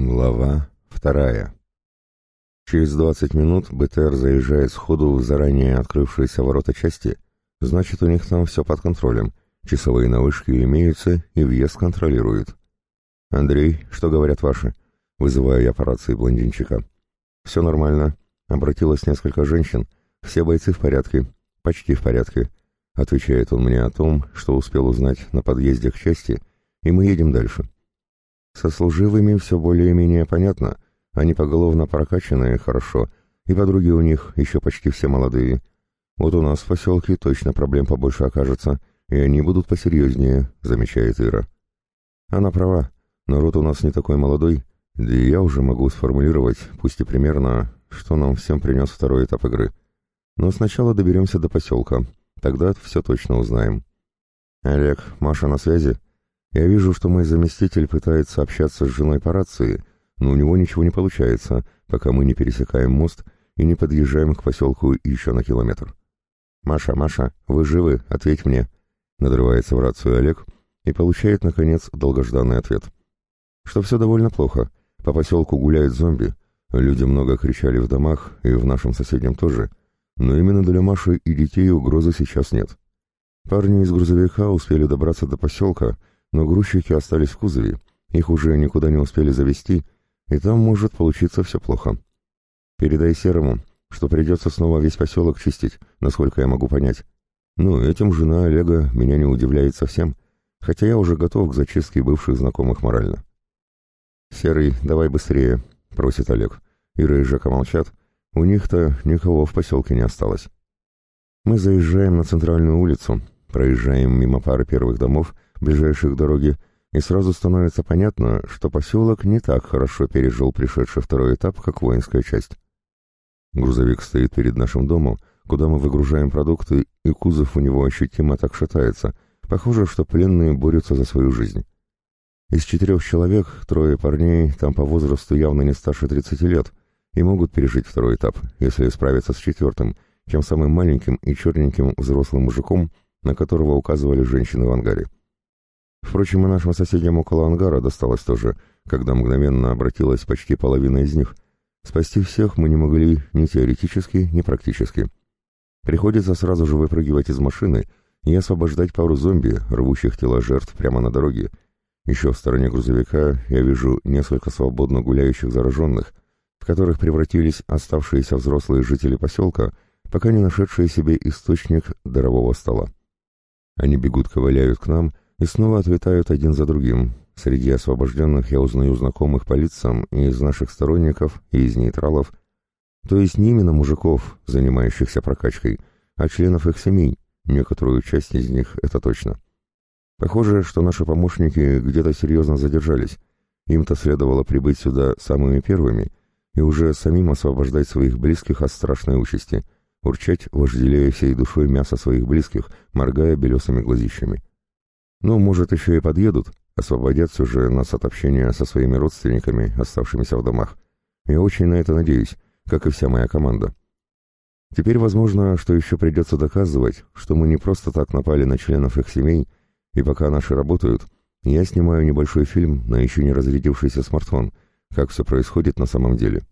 Глава вторая. Через двадцать минут БТР заезжает сходу в заранее открывшиеся ворота части, значит, у них там все под контролем, часовые навышки имеются и въезд контролируют. «Андрей, что говорят ваши?» Вызываю я по рации блондинчика. «Все нормально. Обратилось несколько женщин. Все бойцы в порядке. Почти в порядке», — отвечает он мне о том, что успел узнать на подъезде к части, и мы едем дальше. Со служивыми все более-менее понятно. Они поголовно прокачанные хорошо, и подруги у них еще почти все молодые. Вот у нас в поселке точно проблем побольше окажется, и они будут посерьезнее, замечает Ира. Она права. Народ у нас не такой молодой, да и я уже могу сформулировать, пусть и примерно, что нам всем принес второй этап игры. Но сначала доберемся до поселка, тогда все точно узнаем. Олег, Маша на связи? Я вижу, что мой заместитель пытается общаться с женой по рации, но у него ничего не получается, пока мы не пересекаем мост и не подъезжаем к поселку еще на километр. «Маша, Маша, вы живы? Ответь мне!» Надрывается в рацию Олег и получает, наконец, долгожданный ответ. Что все довольно плохо. По поселку гуляют зомби. Люди много кричали в домах, и в нашем соседнем тоже. Но именно для Маши и детей угрозы сейчас нет. Парни из грузовика успели добраться до поселка, но грузчики остались в кузове, их уже никуда не успели завести, и там может получиться все плохо. Передай Серому, что придется снова весь поселок чистить, насколько я могу понять. Ну, этим жена Олега меня не удивляет совсем, хотя я уже готов к зачистке бывших знакомых морально. «Серый, давай быстрее», — просит Олег. Ира и Жека молчат, у них-то никого в поселке не осталось. Мы заезжаем на центральную улицу, проезжаем мимо пары первых домов, ближайших к дороге, и сразу становится понятно, что поселок не так хорошо пережил пришедший второй этап, как воинская часть. Грузовик стоит перед нашим домом, куда мы выгружаем продукты, и кузов у него ощутимо так шатается. Похоже, что пленные борются за свою жизнь. Из четырех человек трое парней, там по возрасту явно не старше 30 лет, и могут пережить второй этап, если справиться с четвертым, тем самым маленьким и черненьким взрослым мужиком, на которого указывали женщины в ангаре. Впрочем, и нашим соседям около ангара досталось тоже, когда мгновенно обратилась почти половина из них. Спасти всех мы не могли ни теоретически, ни практически. Приходится сразу же выпрыгивать из машины и освобождать пару зомби, рвущих тела жертв прямо на дороге. Еще в стороне грузовика я вижу несколько свободно гуляющих зараженных, в которых превратились оставшиеся взрослые жители поселка, пока не нашедшие себе источник дарового стола. Они бегут, ковыляют к нам — и снова отлетают один за другим. Среди освобожденных я узнаю знакомых по лицам и из наших сторонников, и из нейтралов. То есть не именно мужиков, занимающихся прокачкой, а членов их семей, некоторую часть из них это точно. Похоже, что наши помощники где-то серьезно задержались. Им-то следовало прибыть сюда самыми первыми и уже самим освобождать своих близких от страшной участи, урчать, вожделея всей душой мясо своих близких, моргая белесыми глазищами. Ну, может, еще и подъедут, освободятся же нас от общения со своими родственниками, оставшимися в домах. Я очень на это надеюсь, как и вся моя команда. Теперь, возможно, что еще придется доказывать, что мы не просто так напали на членов их семей, и пока наши работают, я снимаю небольшой фильм на еще не разрядившийся смартфон, как все происходит на самом деле.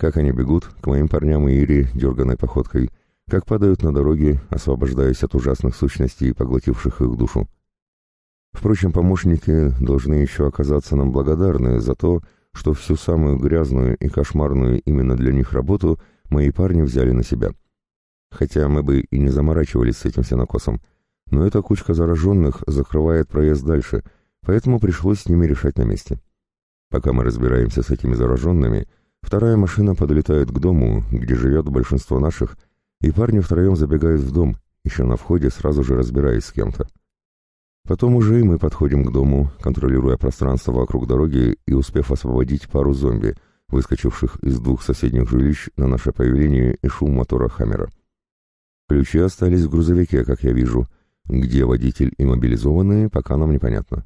Как они бегут к моим парням и Ире дерганной походкой, как падают на дороге, освобождаясь от ужасных сущностей, поглотивших их душу. Впрочем, помощники должны еще оказаться нам благодарны за то, что всю самую грязную и кошмарную именно для них работу мои парни взяли на себя. Хотя мы бы и не заморачивались с этим сенокосом, но эта кучка зараженных закрывает проезд дальше, поэтому пришлось с ними решать на месте. Пока мы разбираемся с этими зараженными, вторая машина подлетает к дому, где живет большинство наших, и парни втроем забегают в дом, еще на входе сразу же разбираясь с кем-то. Потом уже и мы подходим к дому, контролируя пространство вокруг дороги и успев освободить пару зомби, выскочивших из двух соседних жилищ на наше появление и шум мотора Хаммера. Ключи остались в грузовике, как я вижу. Где водитель и мобилизованные, пока нам непонятно.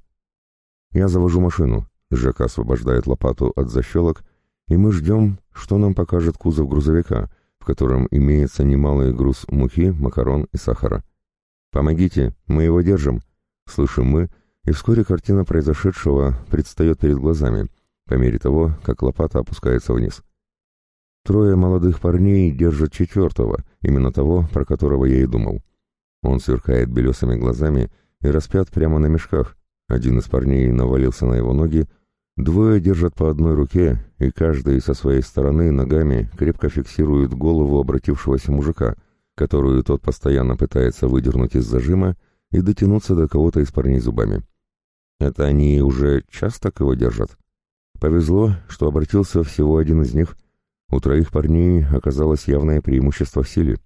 Я завожу машину. Жека освобождает лопату от защелок, и мы ждем, что нам покажет кузов грузовика, в котором имеется немалый груз муки, макарон и сахара. «Помогите, мы его держим», Слышим мы, и вскоре картина произошедшего предстает перед глазами, по мере того, как лопата опускается вниз. Трое молодых парней держат четвертого, именно того, про которого я и думал. Он сверкает белесыми глазами и распят прямо на мешках. Один из парней навалился на его ноги, двое держат по одной руке, и каждый со своей стороны ногами крепко фиксирует голову обратившегося мужика, которую тот постоянно пытается выдернуть из зажима и дотянуться до кого-то из парней зубами. Это они уже часто его держат? Повезло, что обратился всего один из них. У троих парней оказалось явное преимущество в силе.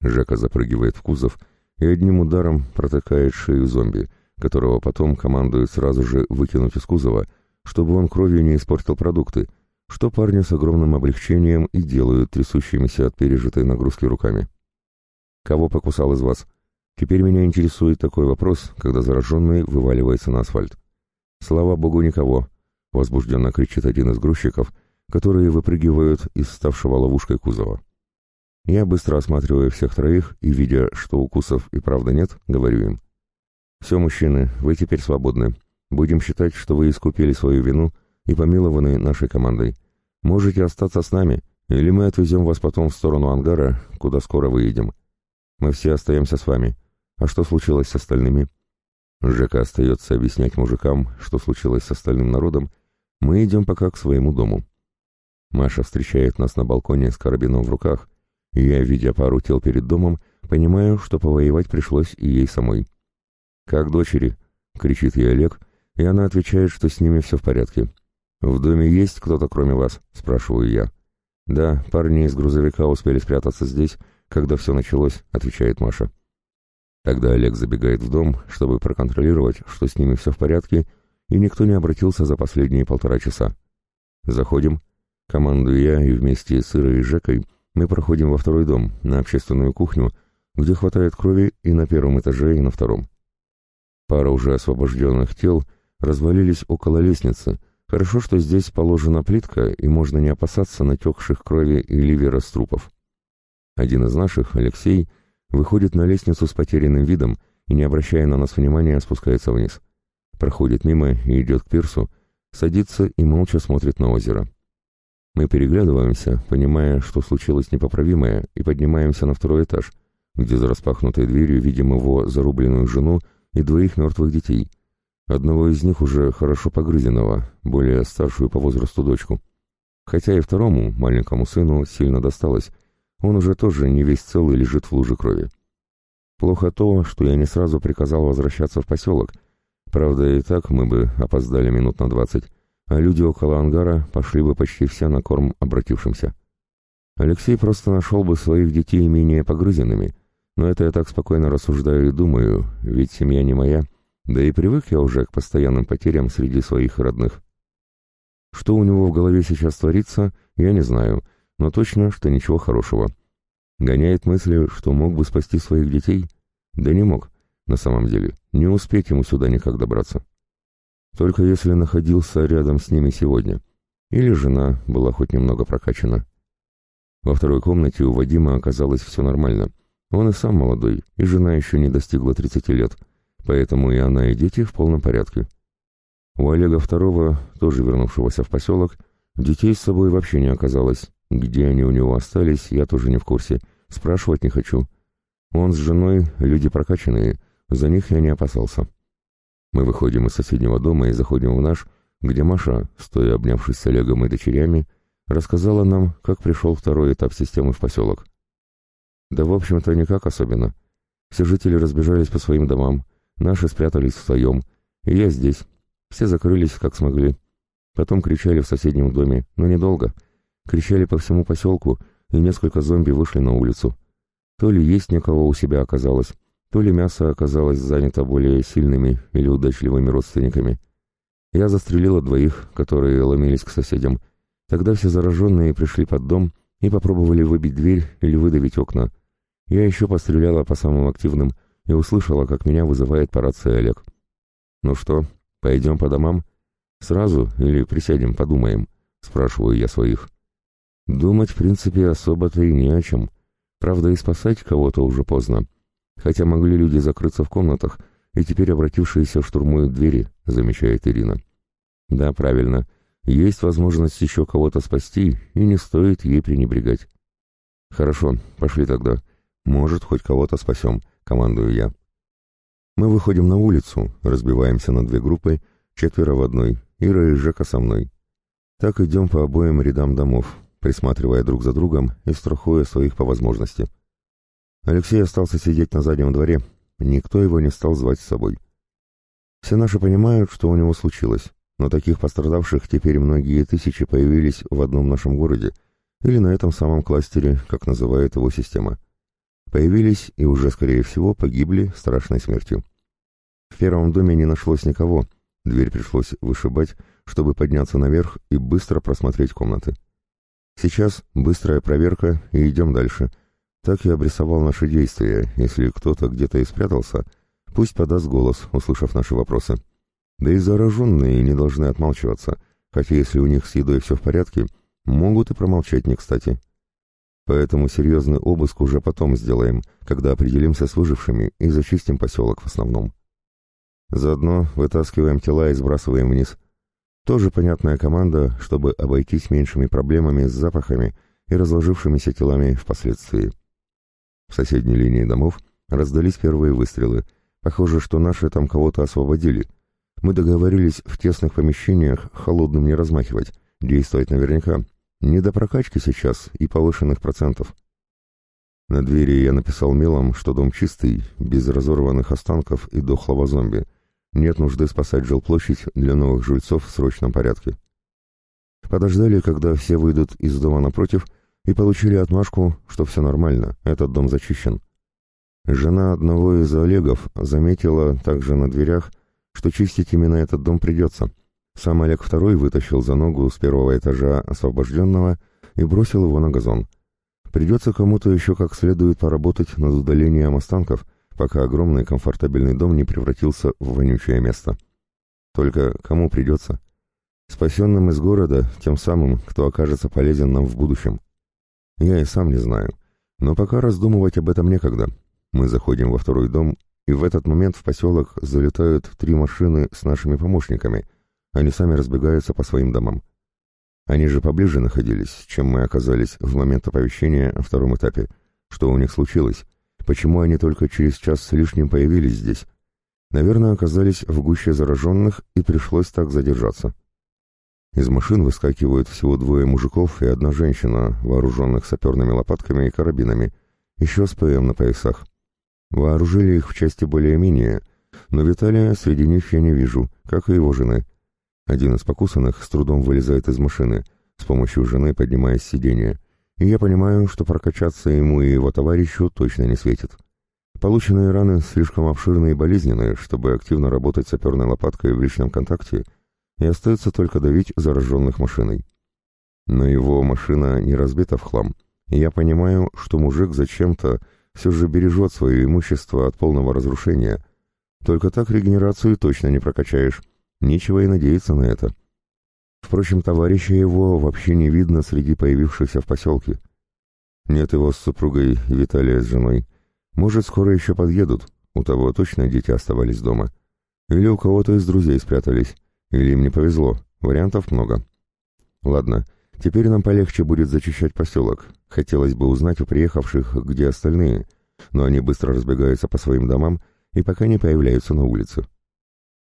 Жека запрыгивает в кузов и одним ударом протыкает шею зомби, которого потом командует сразу же выкинуть из кузова, чтобы он кровью не испортил продукты, что парни с огромным облегчением и делают трясущимися от пережитой нагрузки руками. «Кого покусал из вас?» Теперь меня интересует такой вопрос, когда зараженный вываливается на асфальт. «Слава богу, никого!» — возбужденно кричит один из грузчиков, которые выпрыгивают из ставшего ловушкой кузова. Я быстро осматриваю всех троих и, видя, что укусов и правда нет, говорю им. «Все, мужчины, вы теперь свободны. Будем считать, что вы искупили свою вину и помилованы нашей командой. Можете остаться с нами, или мы отвезем вас потом в сторону ангара, куда скоро выедем. Мы все остаемся с вами. А что случилось с остальными?» Жека остается объяснять мужикам, что случилось с остальным народом. Мы идем пока к своему дому. Маша встречает нас на балконе с карабином в руках, и я, видя пару тел перед домом, понимаю, что повоевать пришлось и ей самой. «Как дочери?» — кричит ей Олег, и она отвечает, что с ними все в порядке. «В доме есть кто-то кроме вас?» — спрашиваю я. «Да, парни из грузовика успели спрятаться здесь, когда все началось», — отвечает Маша. Тогда Олег забегает в дом, чтобы проконтролировать, что с ними все в порядке, и никто не обратился за последние полтора часа. Заходим. Командую я, и вместе с Ирой и Жекой мы проходим во второй дом, на общественную кухню, где хватает крови и на первом этаже, и на втором. Пара уже освобожденных тел развалились около лестницы. Хорошо, что здесь положена плитка, и можно не опасаться натекших крови и ливера с трупов. Один из наших, Алексей, выходит на лестницу с потерянным видом и, не обращая на нас внимания, спускается вниз. Проходит мимо и идет к пирсу, садится и молча смотрит на озеро. Мы переглядываемся, понимая, что случилось непоправимое, и поднимаемся на второй этаж, где за распахнутой дверью видим его зарубленную жену и двоих мертвых детей. Одного из них уже хорошо погрызенного, более старшую по возрасту дочку. Хотя и второму, маленькому сыну, сильно досталось, он уже тоже не весь целый лежит в луже крови. Плохо то, что я не сразу приказал возвращаться в поселок. Правда, и так мы бы опоздали минут на двадцать, а люди около ангара пошли бы почти все на корм обратившимся. Алексей просто нашел бы своих детей менее погрызенными, но это я так спокойно рассуждаю и думаю, ведь семья не моя, да и привык я уже к постоянным потерям среди своих родных. Что у него в голове сейчас творится, я не знаю, но точно, что ничего хорошего. Гоняет мысли, что мог бы спасти своих детей? Да не мог, на самом деле, не успеть ему сюда никак добраться. Только если находился рядом с ними сегодня. Или жена была хоть немного прокачана. Во второй комнате у Вадима оказалось все нормально. Он и сам молодой, и жена еще не достигла 30 лет, поэтому и она, и дети в полном порядке. У Олега второго, тоже вернувшегося в поселок, детей с собой вообще не оказалось, где они у него остались, я тоже не в курсе. Спрашивать не хочу. Он с женой, люди прокачанные, за них я не опасался. Мы выходим из соседнего дома и заходим в наш, где Маша, стоя обнявшись с Олегом и дочерями, рассказала нам, как пришел второй этап системы в поселок. Да, в общем-то, никак особенно. Все жители разбежались по своим домам, наши спрятались втроем, и я здесь. Все закрылись, как смогли. Потом кричали в соседнем доме, но недолго — Кричали по всему поселку, и несколько зомби вышли на улицу. То ли есть никого у себя оказалось, то ли мясо оказалось занято более сильными или удачливыми родственниками. Я застрелила двоих, которые ломились к соседям. Тогда все зараженные пришли под дом и попробовали выбить дверь или выдавить окна. Я еще постреляла по самым активным и услышала, как меня вызывает по рации Олег. «Ну что, пойдем по домам? Сразу или присядем, подумаем?» — спрашиваю я своих. Думать, в принципе, особо-то и не о чем. Правда, и спасать кого-то уже поздно. Хотя могли люди закрыться в комнатах, и теперь обратившиеся штурмуют двери, замечает Ирина. Да, правильно. Есть возможность еще кого-то спасти, и не стоит ей пренебрегать. Хорошо, пошли тогда. Может, хоть кого-то спасем, командую я. Мы выходим на улицу, разбиваемся на две группы, четверо в одной, Ира и Жека со мной. Так идем по обоим рядам домов, присматривая друг за другом и страхуя своих по возможности. Алексей остался сидеть на заднем дворе, никто его не стал звать с собой. Все наши понимают, что у него случилось, но таких пострадавших теперь многие тысячи появились в одном нашем городе или на этом самом кластере, как называет его система. Появились и уже, скорее всего, погибли страшной смертью. В первом доме не нашлось никого, дверь пришлось вышибать, чтобы подняться наверх и быстро просмотреть комнаты. Сейчас быстрая проверка и идем дальше. Так я обрисовал наши действия. Если кто-то где-то и спрятался, пусть подаст голос, услышав наши вопросы. Да и зараженные не должны отмалчиваться, хотя если у них с едой все в порядке, могут и промолчать не кстати. Поэтому серьезный обыск уже потом сделаем, когда определимся с выжившими и зачистим поселок в основном. Заодно вытаскиваем тела и сбрасываем вниз. Тоже понятная команда, чтобы обойтись меньшими проблемами с запахами и разложившимися телами впоследствии. В соседней линии домов раздались первые выстрелы. Похоже, что наши там кого-то освободили. Мы договорились в тесных помещениях холодным не размахивать, действовать наверняка. Не до прокачки сейчас и повышенных процентов. На двери я написал мелом, что дом чистый, без разорванных останков и дохлого зомби — нет нужды спасать жилплощадь для новых жильцов в срочном порядке. Подождали, когда все выйдут из дома напротив, и получили отмашку, что все нормально, этот дом зачищен. Жена одного из Олегов заметила также на дверях, что чистить именно этот дом придется. Сам Олег второй вытащил за ногу с первого этажа освобожденного и бросил его на газон. Придется кому-то еще как следует поработать над удалением останков — пока огромный комфортабельный дом не превратился в вонючее место. Только кому придется? Спасенным из города, тем самым, кто окажется полезен нам в будущем. Я и сам не знаю, но пока раздумывать об этом некогда. Мы заходим во второй дом, и в этот момент в поселок залетают три машины с нашими помощниками. Они сами разбегаются по своим домам. Они же поближе находились, чем мы оказались в момент оповещения о втором этапе. Что у них случилось? Почему они только через час с лишним появились здесь? Наверное, оказались в гуще зараженных и пришлось так задержаться. Из машин выскакивают всего двое мужиков и одна женщина, вооруженных саперными лопатками и карабинами, еще с ПМ на поясах. Вооружили их в части более-менее, но Виталия среди них я не вижу, как и его жены. Один из покусанных с трудом вылезает из машины, с помощью жены поднимаясь с сиденья и я понимаю, что прокачаться ему и его товарищу точно не светит. Полученные раны слишком обширные и болезненные, чтобы активно работать саперной лопаткой в личном контакте, и остается только давить зараженных машиной. Но его машина не разбита в хлам, и я понимаю, что мужик зачем-то все же бережет свое имущество от полного разрушения. Только так регенерацию точно не прокачаешь. Нечего и надеяться на это. Впрочем, товарища его вообще не видно среди появившихся в поселке. Нет его с супругой Виталия с женой. Может, скоро еще подъедут, у того точно дети оставались дома. Или у кого-то из друзей спрятались, или им не повезло, вариантов много. Ладно, теперь нам полегче будет зачищать поселок. Хотелось бы узнать у приехавших, где остальные, но они быстро разбегаются по своим домам и пока не появляются на улице.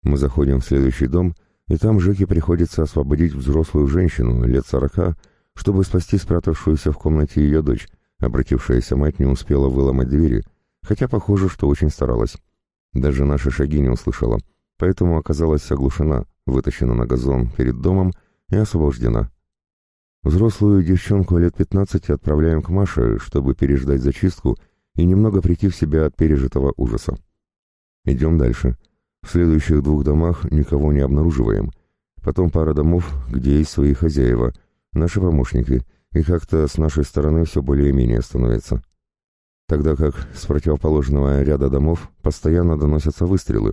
Мы заходим в следующий дом — и там Жеке приходится освободить взрослую женщину лет сорока, чтобы спасти спрятавшуюся в комнате ее дочь. Обратившаяся мать не успела выломать двери, хотя похоже, что очень старалась. Даже наши шаги не услышала, поэтому оказалась оглушена, вытащена на газон перед домом и освобождена. Взрослую девчонку лет пятнадцати отправляем к Маше, чтобы переждать зачистку и немного прийти в себя от пережитого ужаса. Идем дальше. В следующих двух домах никого не обнаруживаем. Потом пара домов, где есть свои хозяева, наши помощники, и как-то с нашей стороны все более-менее становится. Тогда как с противоположного ряда домов постоянно доносятся выстрелы.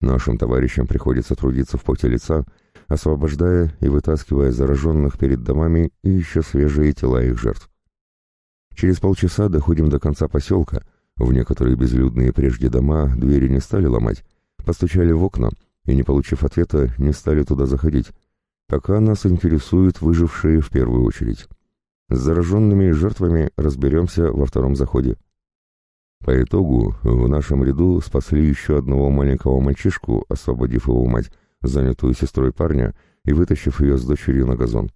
Нашим товарищам приходится трудиться в поте лица, освобождая и вытаскивая зараженных перед домами и еще свежие тела их жертв. Через полчаса доходим до конца поселка. В некоторые безлюдные прежде дома двери не стали ломать, Постучали в окна и, не получив ответа, не стали туда заходить. Пока нас интересуют выжившие в первую очередь. С зараженными жертвами разберемся во втором заходе. По итогу в нашем ряду спасли еще одного маленького мальчишку, освободив его мать, занятую сестрой парня, и вытащив ее с дочерью на газон.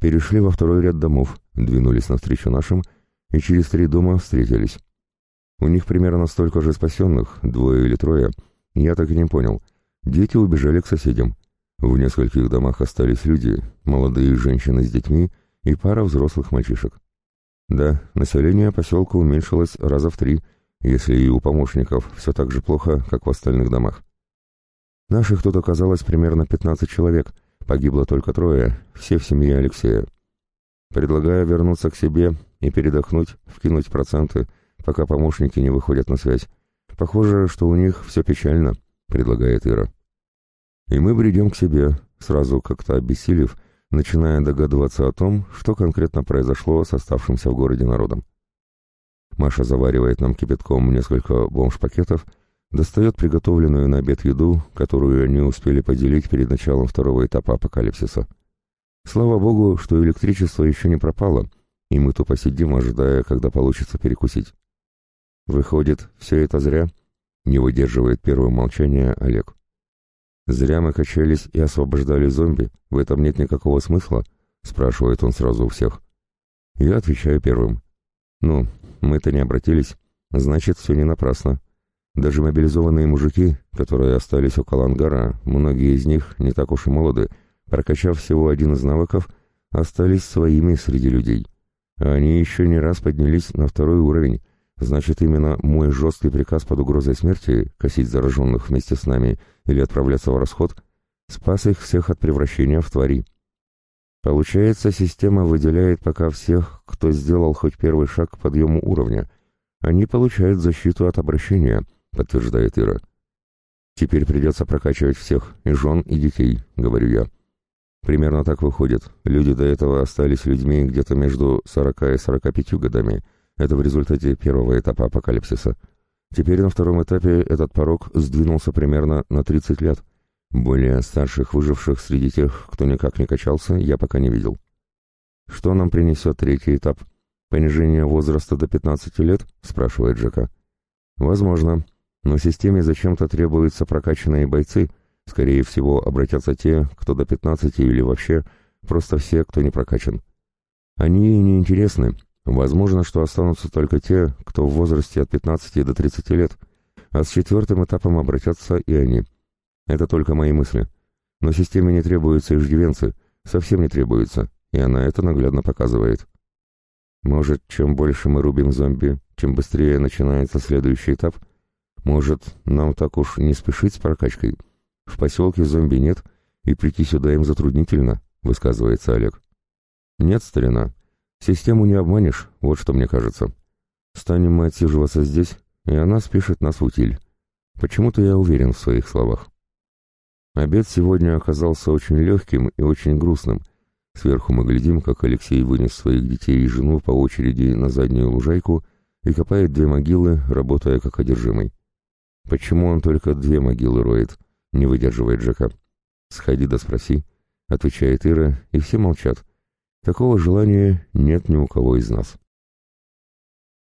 Перешли во второй ряд домов, двинулись навстречу нашим, и через три дома встретились. У них примерно столько же спасенных, двое или трое, я так и не понял. Дети убежали к соседям. В нескольких домах остались люди, молодые женщины с детьми и пара взрослых мальчишек. Да, население поселка уменьшилось раза в три, если и у помощников все так же плохо, как в остальных домах. Наших тут оказалось примерно 15 человек, погибло только трое, все в семье Алексея. Предлагаю вернуться к себе и передохнуть, вкинуть проценты, пока помощники не выходят на связь. Похоже, что у них все печально, предлагает Ира. И мы бредем к себе, сразу как-то обессилев, начиная догадываться о том, что конкретно произошло с оставшимся в городе народом. Маша заваривает нам кипятком несколько бомж-пакетов, достает приготовленную на обед еду, которую они успели поделить перед началом второго этапа апокалипсиса. Слава богу, что электричество еще не пропало, и мы тупо сидим, ожидая, когда получится перекусить. Выходит, все это зря? Не выдерживает первое молчание Олег. «Зря мы качались и освобождали зомби, в этом нет никакого смысла?» — спрашивает он сразу у всех. Я отвечаю первым. «Ну, мы-то не обратились, значит, все не напрасно. Даже мобилизованные мужики, которые остались около ангара, многие из них не так уж и молоды, прокачав всего один из навыков, остались своими среди людей. Они еще не раз поднялись на второй уровень, Значит, именно мой жесткий приказ под угрозой смерти, косить зараженных вместе с нами или отправляться в расход, спас их всех от превращения в твари. Получается, система выделяет пока всех, кто сделал хоть первый шаг к подъему уровня. Они получают защиту от обращения, подтверждает Ира. Теперь придется прокачивать всех, и жен, и детей, говорю я. Примерно так выходит. Люди до этого остались людьми где-то между 40 и 45 годами — это в результате первого этапа апокалипсиса. Теперь на втором этапе этот порог сдвинулся примерно на 30 лет. Более старших выживших среди тех, кто никак не качался, я пока не видел. «Что нам принесет третий этап? Понижение возраста до 15 лет?» — спрашивает Джека. «Возможно. Но системе зачем-то требуются прокачанные бойцы. Скорее всего, обратятся те, кто до 15 или вообще просто все, кто не прокачан. Они не интересны, Возможно, что останутся только те, кто в возрасте от 15 до 30 лет, а с четвертым этапом обратятся и они. Это только мои мысли. Но системе не требуются иждивенцы, совсем не требуются, и она это наглядно показывает. Может, чем больше мы рубим зомби, чем быстрее начинается следующий этап? Может, нам так уж не спешить с прокачкой? В поселке зомби нет, и прийти сюда им затруднительно, высказывается Олег. Нет, старина, Систему не обманешь, вот что мне кажется. Станем мы отсиживаться здесь, и она спишет нас в утиль. Почему-то я уверен в своих словах. Обед сегодня оказался очень легким и очень грустным. Сверху мы глядим, как Алексей вынес своих детей и жену по очереди на заднюю лужайку и копает две могилы, работая как одержимый. Почему он только две могилы роет? Не выдерживает Джека. «Сходи да спроси», — отвечает Ира, и все молчат, Такого желания нет ни у кого из нас.